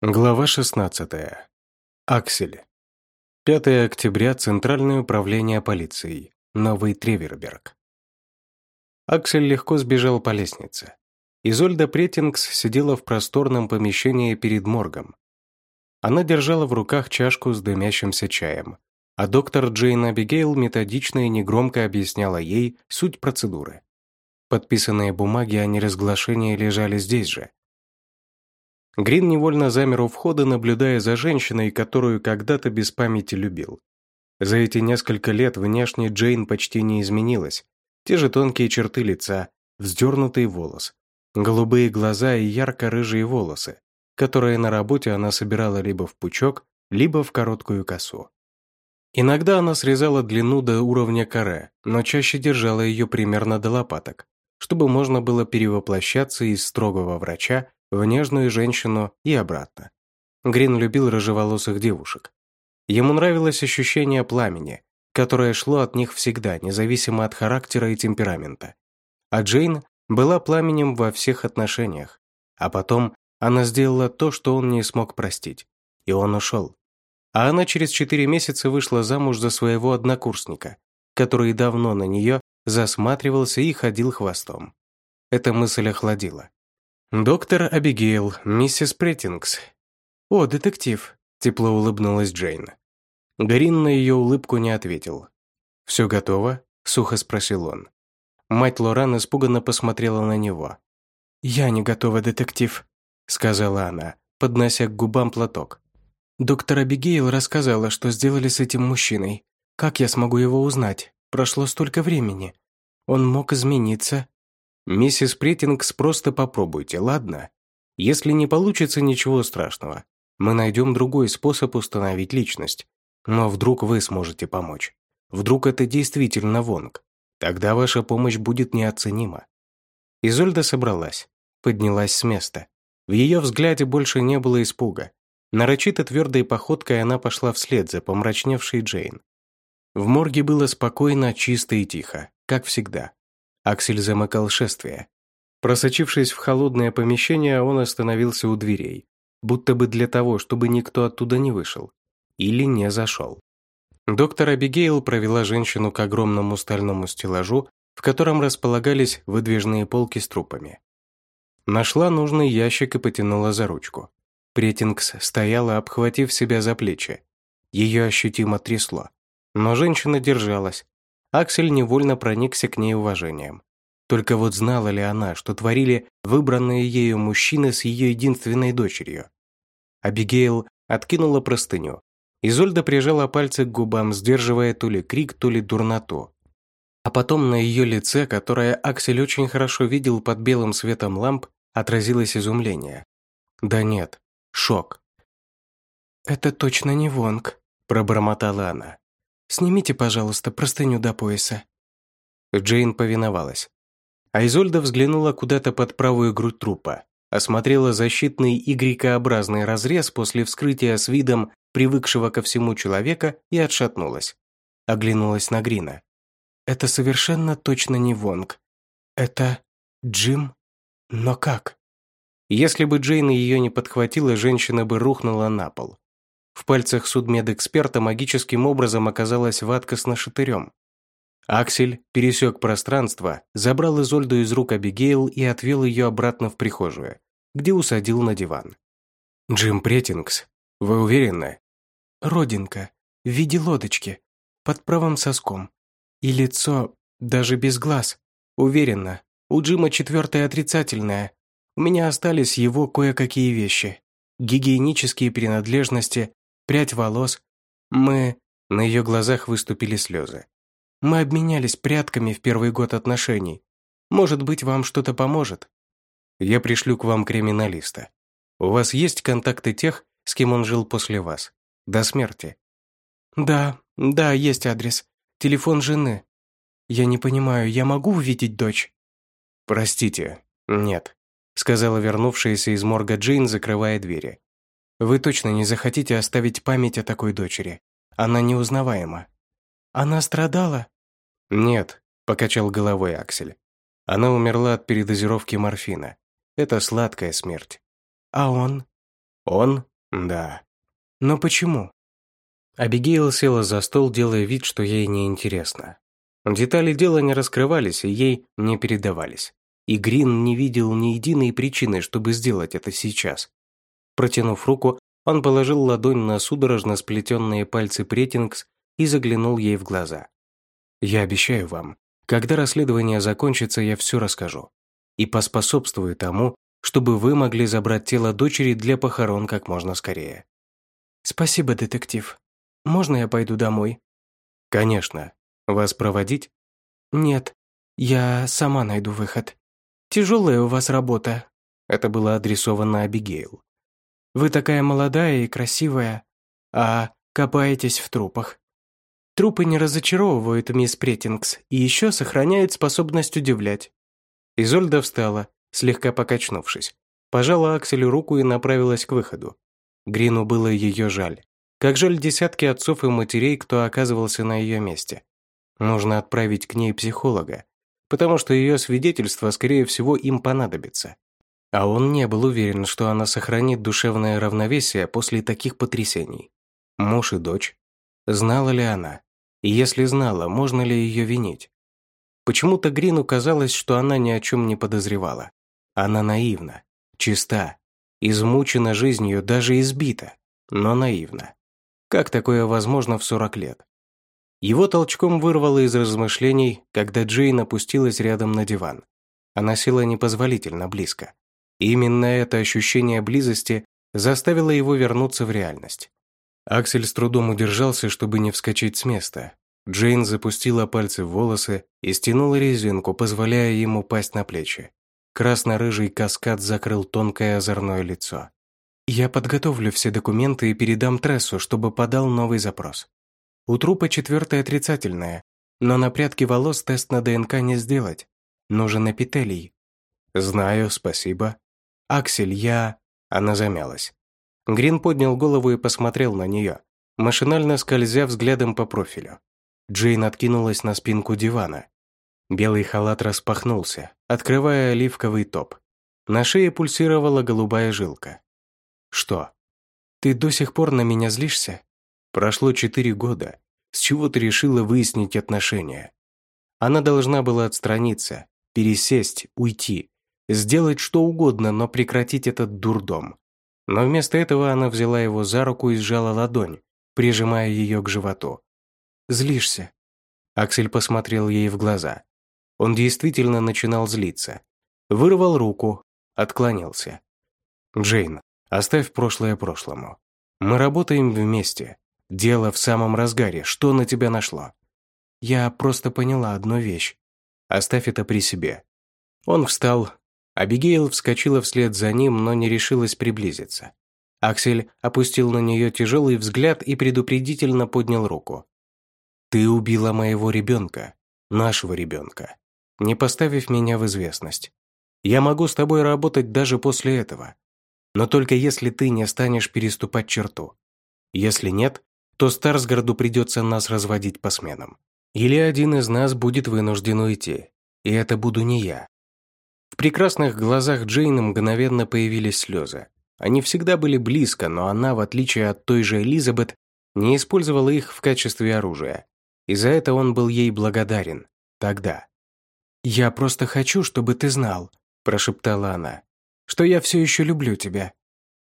Глава 16. Аксель. 5 октября. Центральное управление полицией. Новый Треверберг. Аксель легко сбежал по лестнице. Изольда Претингс сидела в просторном помещении перед моргом. Она держала в руках чашку с дымящимся чаем, а доктор Джейн Абигейл методично и негромко объясняла ей суть процедуры. Подписанные бумаги о неразглашении лежали здесь же – Грин невольно замер у входа, наблюдая за женщиной, которую когда-то без памяти любил. За эти несколько лет внешне Джейн почти не изменилась. Те же тонкие черты лица, вздернутый волос, голубые глаза и ярко-рыжие волосы, которые на работе она собирала либо в пучок, либо в короткую косу. Иногда она срезала длину до уровня каре, но чаще держала ее примерно до лопаток, чтобы можно было перевоплощаться из строгого врача в нежную женщину и обратно. Грин любил рыжеволосых девушек. Ему нравилось ощущение пламени, которое шло от них всегда, независимо от характера и темперамента. А Джейн была пламенем во всех отношениях. А потом она сделала то, что он не смог простить. И он ушел. А она через четыре месяца вышла замуж за своего однокурсника, который давно на нее засматривался и ходил хвостом. Эта мысль охладила. «Доктор Абигейл, миссис Преттингс». «О, детектив», – тепло улыбнулась Джейн. Гарин на ее улыбку не ответил. «Все готово?» – сухо спросил он. Мать Лоран испуганно посмотрела на него. «Я не готова, детектив», – сказала она, поднося к губам платок. «Доктор Абигейл рассказала, что сделали с этим мужчиной. Как я смогу его узнать? Прошло столько времени. Он мог измениться, «Миссис Претингс, просто попробуйте, ладно? Если не получится, ничего страшного. Мы найдем другой способ установить личность. Но вдруг вы сможете помочь. Вдруг это действительно Вонг. Тогда ваша помощь будет неоценима». Изольда собралась, поднялась с места. В ее взгляде больше не было испуга. Нарочито твердой походкой она пошла вслед за помрачневшей Джейн. В морге было спокойно, чисто и тихо, как всегда. Аксель замыкал шествие. Просочившись в холодное помещение, он остановился у дверей, будто бы для того, чтобы никто оттуда не вышел. Или не зашел. Доктор Абигейл провела женщину к огромному стальному стеллажу, в котором располагались выдвижные полки с трупами. Нашла нужный ящик и потянула за ручку. Претингс стояла, обхватив себя за плечи. Ее ощутимо трясло. Но женщина держалась, Аксель невольно проникся к ней уважением. Только вот знала ли она, что творили выбранные ею мужчины с ее единственной дочерью? Абигейл откинула простыню. Изольда прижала пальцы к губам, сдерживая то ли крик, то ли дурноту. А потом на ее лице, которое Аксель очень хорошо видел под белым светом ламп, отразилось изумление. Да нет, шок. «Это точно не Вонг», – пробормотала она. «Снимите, пожалуйста, простыню до пояса». Джейн повиновалась. А Изольда взглянула куда-то под правую грудь трупа, осмотрела защитный Y-образный разрез после вскрытия с видом привыкшего ко всему человека и отшатнулась. Оглянулась на Грина. «Это совершенно точно не Вонг. Это Джим? Но как?» Если бы Джейн ее не подхватила, женщина бы рухнула на пол. В пальцах судмедэксперта магическим образом оказалась ватка с нашатырем. Аксель пересек пространство, забрал Изольду из рук Абигейл и отвел ее обратно в прихожую, где усадил на диван. «Джим Претингс, вы уверены?» «Родинка, в виде лодочки, под правым соском. И лицо, даже без глаз. Уверена, у Джима четвертое отрицательное. У меня остались его кое-какие вещи. Гигиенические принадлежности, прядь волос. Мы...» На ее глазах выступили слезы. «Мы обменялись прядками в первый год отношений. Может быть, вам что-то поможет?» «Я пришлю к вам криминалиста. У вас есть контакты тех, с кем он жил после вас? До смерти?» «Да, да, есть адрес. Телефон жены. Я не понимаю, я могу увидеть дочь?» «Простите, нет», сказала вернувшаяся из морга Джейн, закрывая двери. Вы точно не захотите оставить память о такой дочери. Она неузнаваема». «Она страдала?» «Нет», – покачал головой Аксель. «Она умерла от передозировки морфина. Это сладкая смерть». «А он?» Он? Да. Но почему? Абигейл села за стол, делая вид, что ей неинтересно. Детали дела не раскрывались и ей не передавались. И Грин не видел ни единой причины, чтобы сделать это сейчас. Протянув руку, он положил ладонь на судорожно сплетенные пальцы Претингс и заглянул ей в глаза. «Я обещаю вам, когда расследование закончится, я все расскажу. И поспособствую тому, чтобы вы могли забрать тело дочери для похорон как можно скорее». «Спасибо, детектив. Можно я пойду домой?» «Конечно. Вас проводить?» «Нет, я сама найду выход. Тяжелая у вас работа». Это было адресовано Абигейл. «Вы такая молодая и красивая, а копаетесь в трупах. Трупы не разочаровывают мисс Претингс и еще сохраняют способность удивлять». Изольда встала, слегка покачнувшись, пожала Акселю руку и направилась к выходу. Грину было ее жаль. Как жаль десятки отцов и матерей, кто оказывался на ее месте. Нужно отправить к ней психолога, потому что ее свидетельство, скорее всего, им понадобится. А он не был уверен, что она сохранит душевное равновесие после таких потрясений. Муж и дочь. Знала ли она? И если знала, можно ли ее винить? Почему-то Грину казалось, что она ни о чем не подозревала. Она наивна, чиста, измучена жизнью, даже избита, но наивна. Как такое возможно в 40 лет? Его толчком вырвало из размышлений, когда Джейн опустилась рядом на диван. Она села непозволительно близко. Именно это ощущение близости заставило его вернуться в реальность. Аксель с трудом удержался, чтобы не вскочить с места. Джейн запустила пальцы в волосы и стянула резинку, позволяя ему пасть на плечи. Красно-рыжий каскад закрыл тонкое озорное лицо. «Я подготовлю все документы и передам Трессу, чтобы подал новый запрос. У трупа четвертое отрицательное, но на прядке волос тест на ДНК не сделать. Нужен эпителий. Знаю, спасибо. Аксель, я... Она замялась. Грин поднял голову и посмотрел на нее, машинально скользя взглядом по профилю. Джейн откинулась на спинку дивана. Белый халат распахнулся, открывая оливковый топ. На шее пульсировала голубая жилка. «Что? Ты до сих пор на меня злишься?» Прошло четыре года. С чего ты решила выяснить отношения? Она должна была отстраниться, пересесть, уйти, сделать что угодно, но прекратить этот дурдом. Но вместо этого она взяла его за руку и сжала ладонь, прижимая ее к животу. «Злишься?» Аксель посмотрел ей в глаза. Он действительно начинал злиться. Вырвал руку, отклонился. «Джейн, оставь прошлое прошлому. Мы работаем вместе. Дело в самом разгаре. Что на тебя нашло? Я просто поняла одну вещь. Оставь это при себе. Он встал. Абигейл вскочила вслед за ним, но не решилась приблизиться. Аксель опустил на нее тяжелый взгляд и предупредительно поднял руку. «Ты убила моего ребенка, нашего ребенка, не поставив меня в известность. Я могу с тобой работать даже после этого, но только если ты не станешь переступать черту. Если нет, то Старсгарду придется нас разводить по сменам. Или один из нас будет вынужден уйти, и это буду не я. Прекрасных глазах Джейна мгновенно появились слезы. Они всегда были близко, но она, в отличие от той же Элизабет, не использовала их в качестве оружия. И за это он был ей благодарен. Тогда. «Я просто хочу, чтобы ты знал», – прошептала она, – «что я все еще люблю тебя.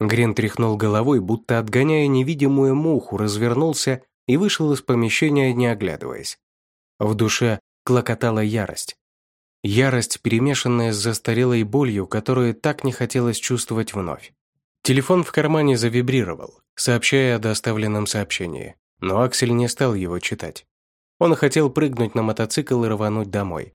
Грен тряхнул головой, будто отгоняя невидимую муху, развернулся и вышел из помещения, не оглядываясь. В душе клокотала ярость. Ярость, перемешанная с застарелой болью, которую так не хотелось чувствовать вновь. Телефон в кармане завибрировал, сообщая о доставленном сообщении, но Аксель не стал его читать. Он хотел прыгнуть на мотоцикл и рвануть домой.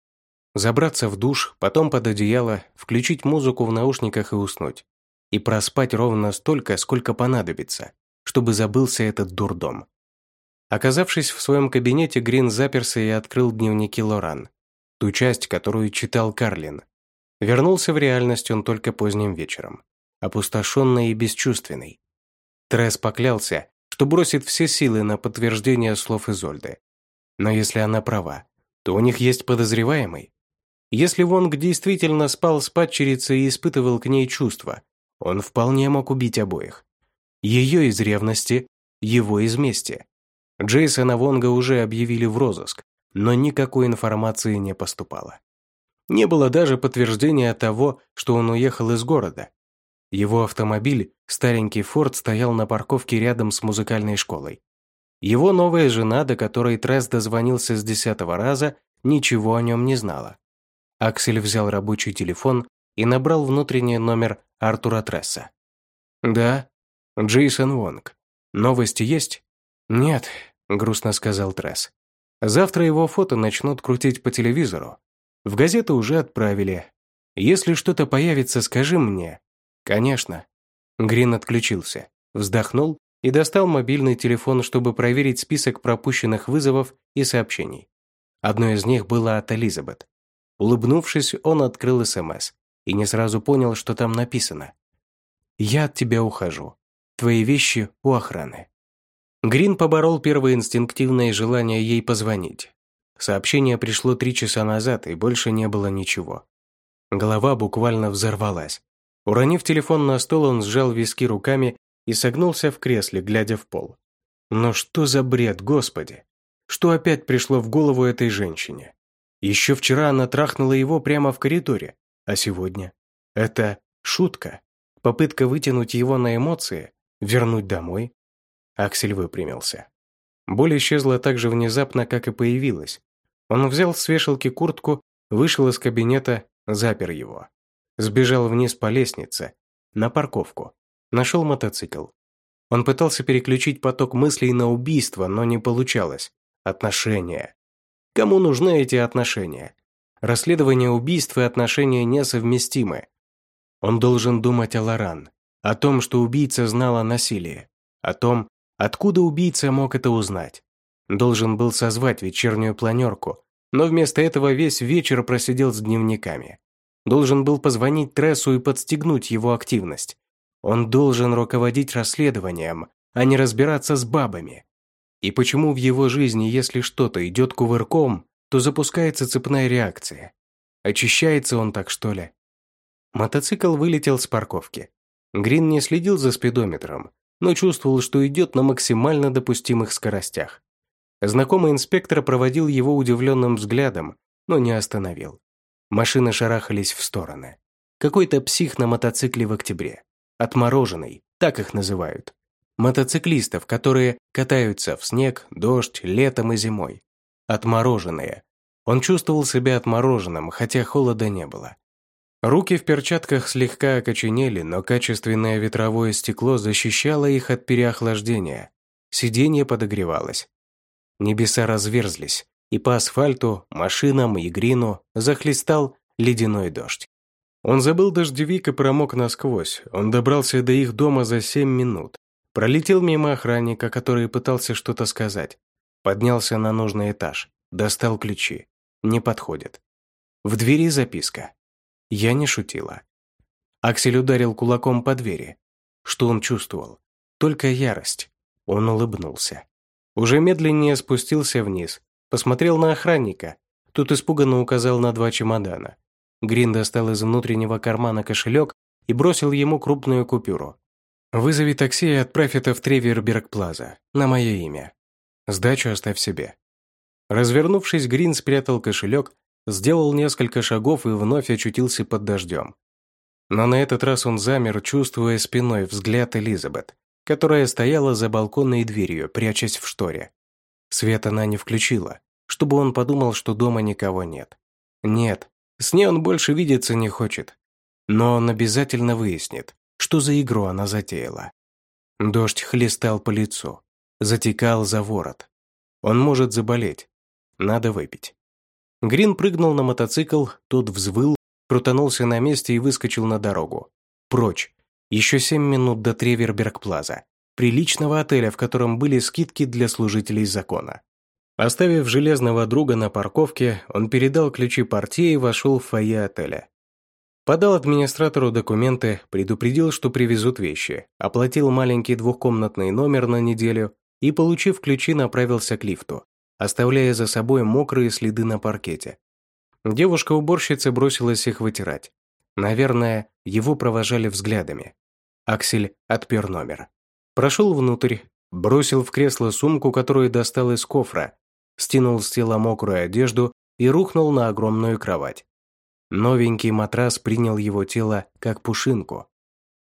Забраться в душ, потом под одеяло, включить музыку в наушниках и уснуть и проспать ровно столько, сколько понадобится, чтобы забылся этот дурдом. Оказавшись в своем кабинете, Грин заперся и открыл дневники Лоран, ту часть, которую читал Карлин. Вернулся в реальность он только поздним вечером, опустошенный и бесчувственный. Тресс поклялся, что бросит все силы на подтверждение слов Изольды. Но если она права, то у них есть подозреваемый. Если Вонг действительно спал с падчерицей и испытывал к ней чувства, он вполне мог убить обоих. Ее из ревности, его из мести. Джейсона Вонга уже объявили в розыск, но никакой информации не поступало. Не было даже подтверждения того, что он уехал из города. Его автомобиль, старенький Форд, стоял на парковке рядом с музыкальной школой. Его новая жена, до которой Тресс дозвонился с десятого раза, ничего о нем не знала. Аксель взял рабочий телефон и набрал внутренний номер Артура Тресса. «Да, Джейсон Вонг. Новости есть?» «Нет», — грустно сказал Тресс. «Завтра его фото начнут крутить по телевизору. В газету уже отправили. Если что-то появится, скажи мне, «Конечно». Грин отключился, вздохнул и достал мобильный телефон, чтобы проверить список пропущенных вызовов и сообщений. Одно из них было от Элизабет. Улыбнувшись, он открыл СМС и не сразу понял, что там написано. «Я от тебя ухожу. Твои вещи у охраны». Грин поборол первое инстинктивное желание ей позвонить. Сообщение пришло три часа назад, и больше не было ничего. Голова буквально взорвалась. Уронив телефон на стол, он сжал виски руками и согнулся в кресле, глядя в пол. Но что за бред, господи? Что опять пришло в голову этой женщине? Еще вчера она трахнула его прямо в коридоре, а сегодня? Это шутка? Попытка вытянуть его на эмоции? Вернуть домой? Аксель выпрямился. Боль исчезла так же внезапно, как и появилась. Он взял с вешалки куртку, вышел из кабинета, запер его. Сбежал вниз по лестнице, на парковку. Нашел мотоцикл. Он пытался переключить поток мыслей на убийство, но не получалось. Отношения. Кому нужны эти отношения? Расследование убийств и отношения несовместимы. Он должен думать о Лоран, о том, что убийца знал о насилии, о том, откуда убийца мог это узнать. Должен был созвать вечернюю планерку, но вместо этого весь вечер просидел с дневниками должен был позвонить Трессу и подстегнуть его активность. Он должен руководить расследованием, а не разбираться с бабами. И почему в его жизни, если что-то идет кувырком, то запускается цепная реакция? Очищается он так, что ли? Мотоцикл вылетел с парковки. Грин не следил за спидометром, но чувствовал, что идет на максимально допустимых скоростях. Знакомый инспектор проводил его удивленным взглядом, но не остановил. Машины шарахались в стороны. Какой-то псих на мотоцикле в октябре. Отмороженный, так их называют. Мотоциклистов, которые катаются в снег, дождь, летом и зимой. Отмороженные. Он чувствовал себя отмороженным, хотя холода не было. Руки в перчатках слегка окоченели, но качественное ветровое стекло защищало их от переохлаждения. Сиденье подогревалось. Небеса разверзлись, и по асфальту, машинам и Грину захлестал ледяной дождь. Он забыл дождевик и промок насквозь. Он добрался до их дома за семь минут. Пролетел мимо охранника, который пытался что-то сказать. Поднялся на нужный этаж. Достал ключи. Не подходит. В двери записка. Я не шутила. Аксель ударил кулаком по двери. Что он чувствовал? Только ярость. Он улыбнулся. Уже медленнее спустился вниз, Посмотрел на охранника. Тут испуганно указал на два чемодана. Грин достал из внутреннего кармана кошелек и бросил ему крупную купюру. «Вызови такси и отправь это в Треверберг-Плаза, на мое имя. Сдачу оставь себе». Развернувшись, Грин спрятал кошелек, сделал несколько шагов и вновь очутился под дождем. Но на этот раз он замер, чувствуя спиной взгляд Элизабет, которая стояла за балконной дверью, прячась в шторе. Свет она не включила, чтобы он подумал, что дома никого нет. Нет, с ней он больше видеться не хочет. Но он обязательно выяснит, что за игру она затеяла. Дождь хлестал по лицу, затекал за ворот. Он может заболеть. Надо выпить. Грин прыгнул на мотоцикл, тот взвыл, крутанулся на месте и выскочил на дорогу. Прочь. Еще семь минут до Треверберг-Плаза приличного отеля, в котором были скидки для служителей закона. Оставив железного друга на парковке, он передал ключи портье и вошел в фойе отеля. Подал администратору документы, предупредил, что привезут вещи, оплатил маленький двухкомнатный номер на неделю и, получив ключи, направился к лифту, оставляя за собой мокрые следы на паркете. Девушка-уборщица бросилась их вытирать. Наверное, его провожали взглядами. Аксель отпер номер. Прошел внутрь, бросил в кресло сумку, которую достал из кофра, стянул с тела мокрую одежду и рухнул на огромную кровать. Новенький матрас принял его тело как пушинку.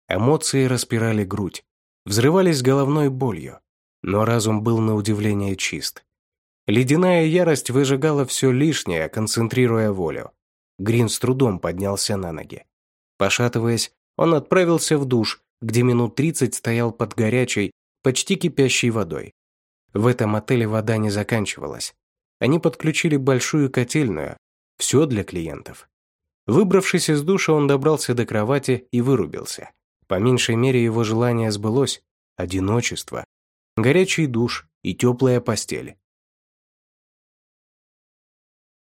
Эмоции распирали грудь, взрывались головной болью, но разум был на удивление чист. Ледяная ярость выжигала все лишнее, концентрируя волю. Грин с трудом поднялся на ноги. Пошатываясь, он отправился в душ, где минут тридцать стоял под горячей, почти кипящей водой. В этом отеле вода не заканчивалась. Они подключили большую котельную, все для клиентов. Выбравшись из душа, он добрался до кровати и вырубился. По меньшей мере его желание сбылось. Одиночество. Горячий душ и теплая постель.